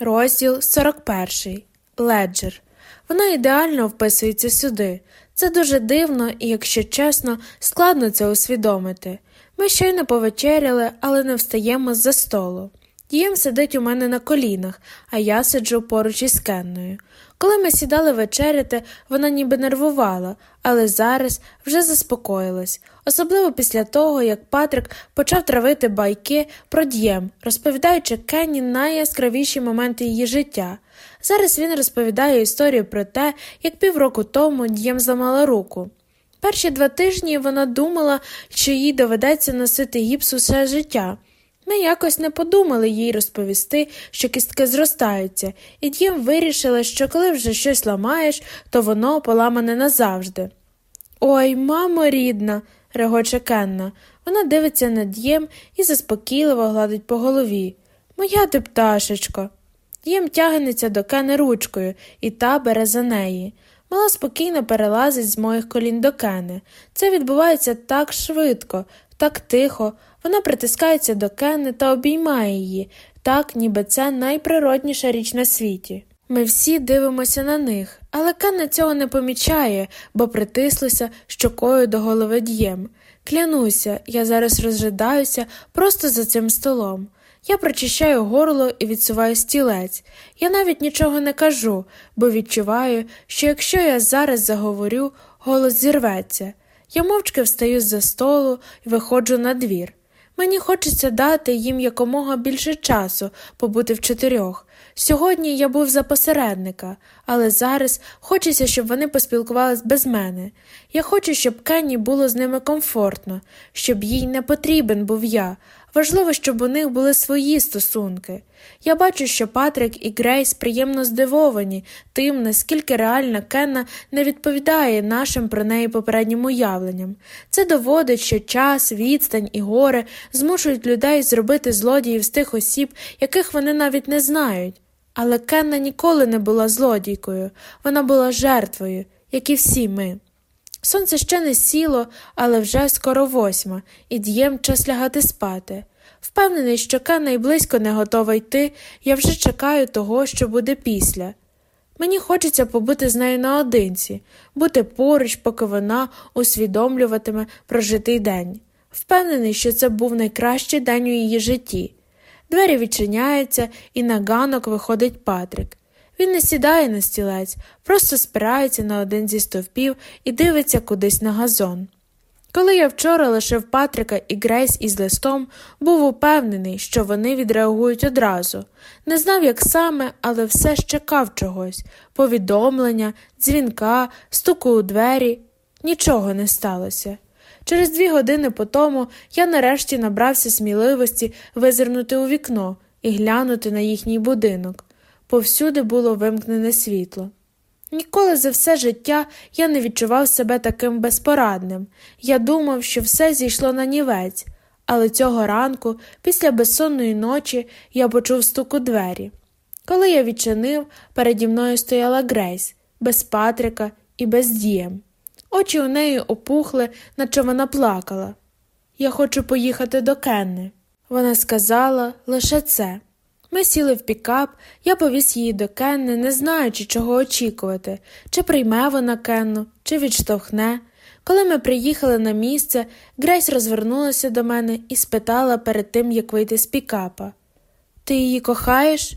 Розділ 41. Леджер. Вона ідеально вписується сюди. Це дуже дивно і, якщо чесно, складно це усвідомити. Ми щойно повечеряли, але не встаємо з за столу. Дієм сидить у мене на колінах, а я сиджу поруч із Кенною. Коли ми сідали вечеряти, вона ніби нервувала, але зараз вже заспокоїлась, особливо після того, як Патрик почав травити байки про дієм, розповідаючи Кенні найяскравіші моменти її життя. Зараз він розповідає історію про те, як півроку тому дієм зламала руку. Перші два тижні вона думала, що їй доведеться носити гіпс усе життя. Ми якось не подумали їй розповісти, що кістки зростаються, і дім вирішила, що коли вже щось ламаєш, то воно поламане назавжди. Ой, мамо рідна, регоче Кенна. Вона дивиться на дієм і заспокійливо гладить по голові. Моя ти пташечко. Дієм тягнеться до Кени ручкою, і та бере за неї. Мала спокійно перелазить з моїх колін до Кени. Це відбувається так швидко, так тихо. Вона притискається до Кени та обіймає її, так, ніби це найприродніша річ на світі. Ми всі дивимося на них, але Кенна цього не помічає, бо притислася щокою до голови д'єм. Клянуся, я зараз розжидаюся просто за цим столом. Я прочищаю горло і відсуваю стілець. Я навіть нічого не кажу, бо відчуваю, що якщо я зараз заговорю, голос зірветься. Я мовчки встаю з-за столу і виходжу на двір. Мені хочеться дати їм якомога більше часу побути в чотирьох. Сьогодні я був за посередника, але зараз хочеться, щоб вони поспілкувались без мене. Я хочу, щоб Кенні було з ними комфортно, щоб їй не потрібен був я. Важливо, щоб у них були свої стосунки. Я бачу, що Патрик і Грейс приємно здивовані тим, наскільки реальна Кенна не відповідає нашим про неї попереднім уявленням. Це доводить, що час, відстань і горе змушують людей зробити злодіїв з тих осіб, яких вони навіть не знають. Але Кенна ніколи не була злодійкою, вона була жертвою, як і всі ми. Сонце ще не сіло, але вже скоро восьма, і дієм час лягати спати. Впевнений, що Кенна й близько не готова йти, я вже чекаю того, що буде після. Мені хочеться побути з нею наодинці, бути поруч, поки вона усвідомлюватиме прожитий день. Впевнений, що це був найкращий день у її житті. Двері відчиняються, і на ганок виходить Патрик. Він не сідає на стілець, просто спирається на один зі стовпів і дивиться кудись на газон. Коли я вчора лишив Патрика і Грейс із листом, був упевнений, що вони відреагують одразу. Не знав, як саме, але все ж чекав чогось повідомлення, дзвінка, стуку у двері. Нічого не сталося. Через дві години по тому я нарешті набрався сміливості визирнути у вікно і глянути на їхній будинок. Повсюди було вимкнене світло. Ніколи за все життя я не відчував себе таким безпорадним. Я думав, що все зійшло на нівець, але цього ранку, після безсонної ночі, я почув стук у двері. Коли я відчинив, переді мною стояла Грейс, без Патрика і без дієм. Очі у неї опухли, наче вона плакала. Я хочу поїхати до Кенни. Вона сказала лише це. Ми сіли в пікап, я повіз її до Кенни, не знаючи, чого очікувати, чи прийме вона Кенну, чи відштовхне. Коли ми приїхали на місце, Грейс розвернулася до мене і спитала перед тим, як вийти з пікапа Ти її кохаєш?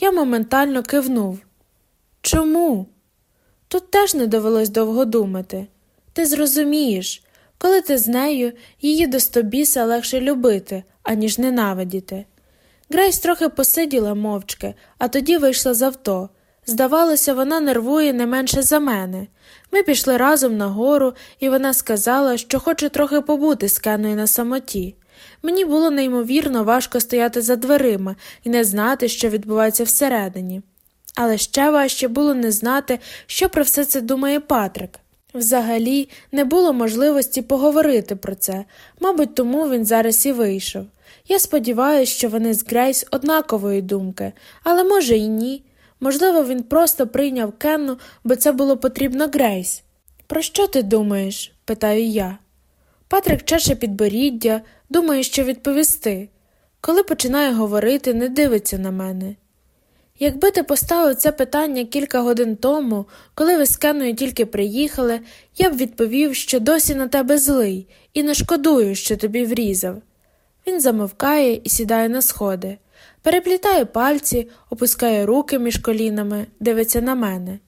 Я моментально кивнув. Чому? Тут теж не довелось довго думати. Ти зрозумієш, коли ти з нею, її до стобіса легше любити, аніж ненавидіти. Грейс трохи посиділа мовчки, а тоді вийшла з авто. Здавалося, вона нервує не менше за мене. Ми пішли разом на гору, і вона сказала, що хоче трохи побути з Кеною на самоті. Мені було неймовірно важко стояти за дверима і не знати, що відбувається всередині. Але ще важче було не знати, що про все це думає Патрик. Взагалі, не було можливості поговорити про це, мабуть, тому він зараз і вийшов. Я сподіваюся, що вони з Грейс однакової думки, але може і ні. Можливо, він просто прийняв Кенну, бо це було потрібно Грейс. Про що ти думаєш? питаю я. Патрик чеше підборіддя, думає, що відповісти. Коли починає говорити, не дивиться на мене. Якби ти поставив це питання кілька годин тому, коли ви з Кеною тільки приїхали, я б відповів, що досі на тебе злий, і не шкодую, що тобі врізав. Він замовкає і сідає на сходи, переплітає пальці, опускає руки між колінами, дивиться на мене.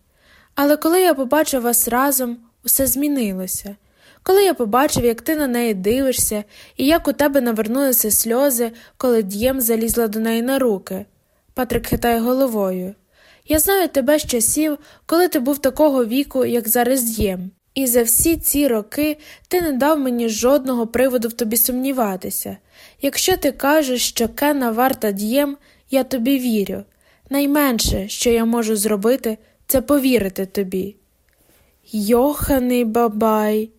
Але коли я побачив вас разом, усе змінилося. Коли я побачив, як ти на неї дивишся, і як у тебе навернулися сльози, коли дієм залізла до неї на руки. Патрик хитає головою. Я знаю тебе з часів, коли ти був такого віку, як зараз дієм. І за всі ці роки ти не дав мені жодного приводу в тобі сумніватися. Якщо ти кажеш, що Кена варта дієм, я тобі вірю. Найменше, що я можу зробити, це повірити тобі. Йоханий бабай.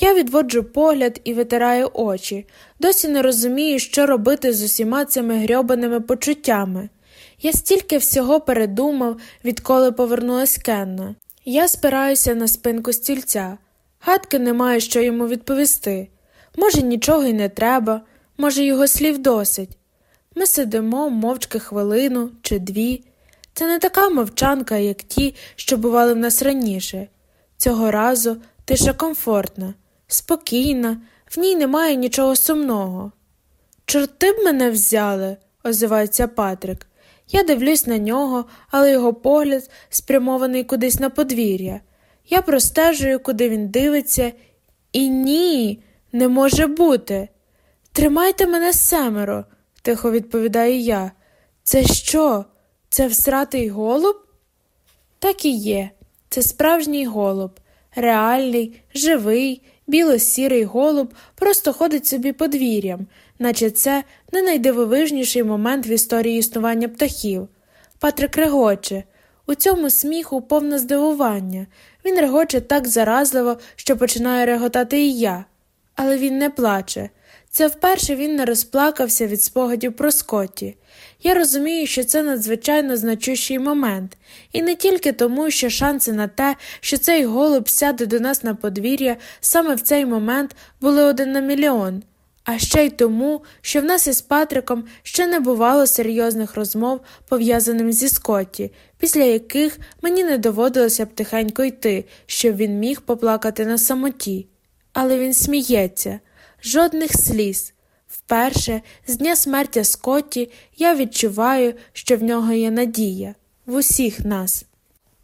Я відводжу погляд і витираю очі, досі не розумію, що робити з усіма цими грьобаними почуттями. Я стільки всього передумав, відколи повернулась Кенна. Я спираюся на спинку стільця. Гадки немає, що йому відповісти. Може, нічого й не треба, може, його слів досить. Ми сидимо мовчки хвилину чи дві. Це не така мовчанка, як ті, що бували в нас раніше. Цього разу тиша комфортна, спокійна, в ній немає нічого сумного. Чорти б мене взяли, озивається Патрик. Я дивлюсь на нього, але його погляд спрямований кудись на подвір'я. Я простежую, куди він дивиться, і ні, не може бути. Тримайте мене семеро, тихо відповідаю я. Це що? Це всратий голуб? Так і є. Це справжній голуб, реальний, живий, біло-сірий голуб просто ходить собі подвір'ям, наче це не найдивовижніший момент в історії існування птахів. Патрик регоче. У цьому сміху повне здивування. Він регоче так заразливо, що починає реготати і я. Але він не плаче. Це вперше він не розплакався від спогадів про Скотті. Я розумію, що це надзвичайно значущий момент, і не тільки тому, що шанси на те, що цей голуб сяде до нас на подвір'я саме в цей момент були один на мільйон, а ще й тому, що в нас із Патриком ще не бувало серйозних розмов, пов'язаних зі Скотті, після яких мені не доводилося б тихенько йти, щоб він міг поплакати на самоті. Але він сміється, жодних сліз. Вперше, з дня смерті Скотті, я відчуваю, що в нього є надія в усіх нас.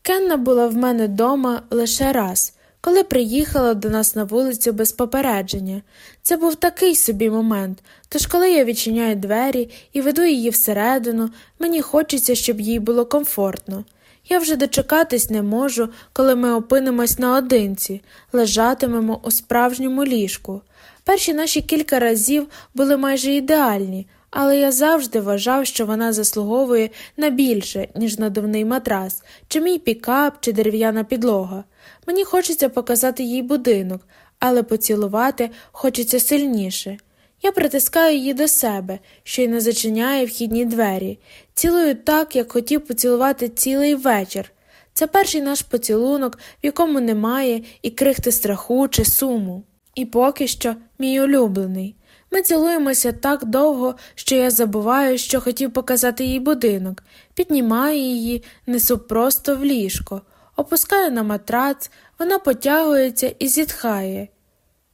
Кенна була в мене дома лише раз, коли приїхала до нас на вулицю без попередження. Це був такий собі момент, тож коли я відчиняю двері і веду її всередину, мені хочеться, щоб їй було комфортно. Я вже дочекатись не можу, коли ми опинимось наодинці, лежатимемо у справжньому ліжку. Перші наші кілька разів були майже ідеальні, але я завжди вважав, що вона заслуговує на більше, ніж надувний матрас, чи мій пікап, чи дерев'яна підлога. Мені хочеться показати їй будинок, але поцілувати хочеться сильніше. Я притискаю її до себе, що й не зачиняє вхідні двері, цілую так, як хотів поцілувати цілий вечір. Це перший наш поцілунок, в якому немає і крихти страху чи суму. І поки що мій улюблений. Ми цілуємося так довго, що я забуваю, що хотів показати їй будинок, піднімаю її, несу просто в ліжко, опускаю на матрац, вона потягується і зітхає.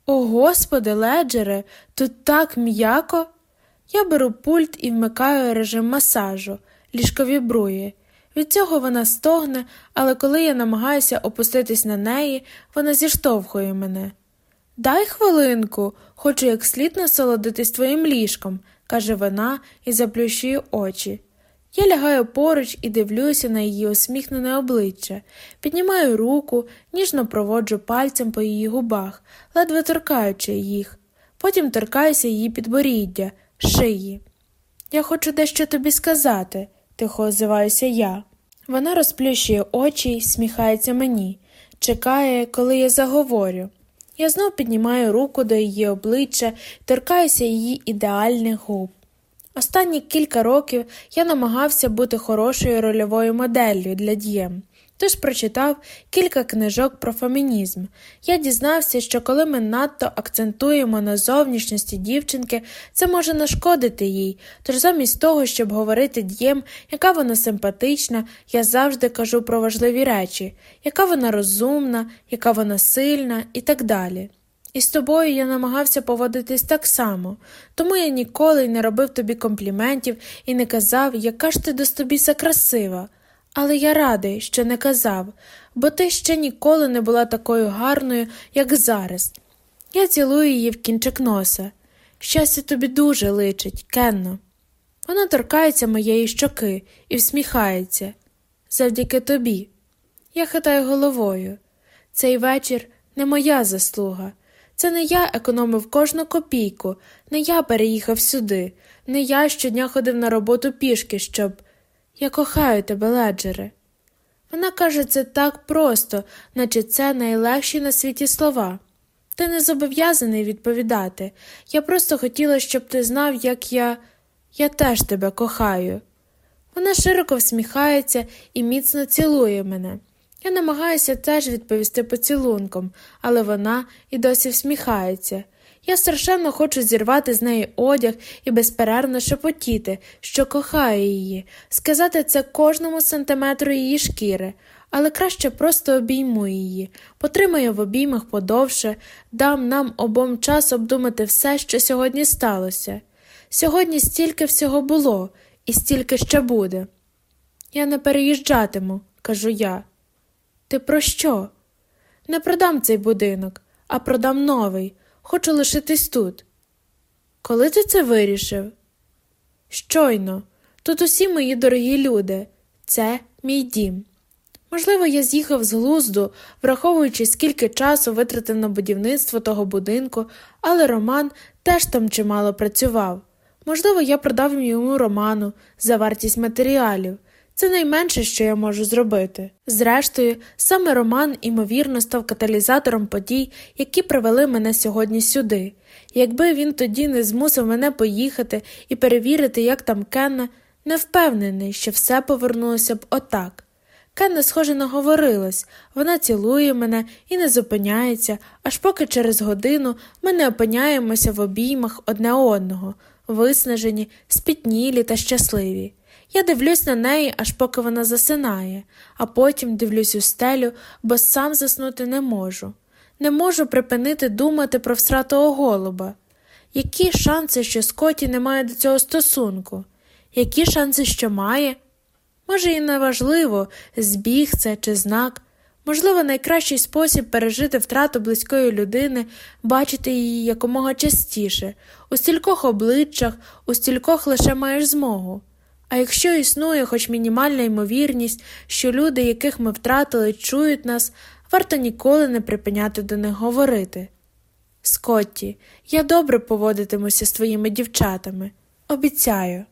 О, господи, леджере, тут так м'яко. Я беру пульт і вмикаю режим масажу, ліжко вібрує. Від цього вона стогне, але коли я намагаюся опуститись на неї, вона зіштовхує мене. Дай хвилинку, хочу як слід насолодитись твоїм ліжком, каже вона і заплющує очі. Я лягаю поруч і дивлюся на її усміхнене обличчя, піднімаю руку, ніжно проводжу пальцем по її губах, ледве торкаючи їх, потім торкаюся її підборіддя, шиї. Я хочу дещо тобі сказати, тихо озиваюся я. Вона розплющує очі й сміхається мені, чекає, коли я заговорю. Я знов піднімаю руку до її обличчя торкаюся її ідеальних губ. Останні кілька років я намагався бути хорошою рольовою моделлю для дієм, тож прочитав кілька книжок про фемінізм. Я дізнався, що коли ми надто акцентуємо на зовнішності дівчинки, це може нашкодити їй. Тож замість того, щоб говорити дієм, яка вона симпатична, я завжди кажу про важливі речі, яка вона розумна, яка вона сильна і так далі. І з тобою я намагався поводитись так само, тому я ніколи не робив тобі компліментів і не казав, яка ж ти достобіса красива. Але я радий, що не казав, бо ти ще ніколи не була такою гарною, як зараз. Я цілую її в кінчик носа. Щастя тобі дуже личить, Кенно. Вона торкається моєї щоки і всміхається. Завдяки тобі. Я хитаю головою. Цей вечір не моя заслуга. Це не я економив кожну копійку, не я переїхав сюди, не я щодня ходив на роботу пішки, щоб. Я кохаю тебе, леджере. Вона каже це так просто, наче це найлегші на світі слова. Ти не зобов'язаний відповідати. Я просто хотіла, щоб ти знав, як я. Я теж тебе кохаю. Вона широко всміхається і міцно цілує мене. Я намагаюся теж відповісти поцілунком, але вона і досі всміхається. Я страшенно хочу зірвати з неї одяг і безперервно шепотіти, що кохаю її, сказати це кожному сантиметру її шкіри, але краще просто обійму її, потримаю в обіймах подовше, дам нам обом час обдумати все, що сьогодні сталося. Сьогодні стільки всього було, і стільки ще буде. Я не переїжджатиму, кажу я. Ти про що? Не продам цей будинок, а продам новий. Хочу лишитись тут. Коли ти це вирішив? Щойно, тут усі мої дорогі люди, це мій дім. Можливо, я з'їхав з глузду, враховуючи, скільки часу витратив на будівництво того будинку, але Роман теж там чимало працював. Можливо, я продав йому роману за вартість матеріалів. Це найменше, що я можу зробити. Зрештою, саме Роман, імовірно, став каталізатором подій, які привели мене сьогодні сюди. Якби він тоді не змусив мене поїхати і перевірити, як там Кенна, не впевнений, що все повернулося б отак. Кенна, схоже, наговорилась, вона цілує мене і не зупиняється, аж поки через годину ми не опиняємося в обіймах одне одного, виснажені, спітнілі та щасливі. Я дивлюсь на неї, аж поки вона засинає, а потім дивлюсь у стелю, бо сам заснути не можу. Не можу припинити думати про всратого голуба. Які шанси, що Скотті не має до цього стосунку? Які шанси, що має? Може, і не важливо, збіг це чи знак. Можливо, найкращий спосіб пережити втрату близької людини бачити її якомога частіше, у стількох обличчях, у стількох лише маєш змогу. А якщо існує хоч мінімальна ймовірність, що люди, яких ми втратили, чують нас, варто ніколи не припиняти до них говорити. Скотті, я добре поводитимуся з твоїми дівчатами. Обіцяю.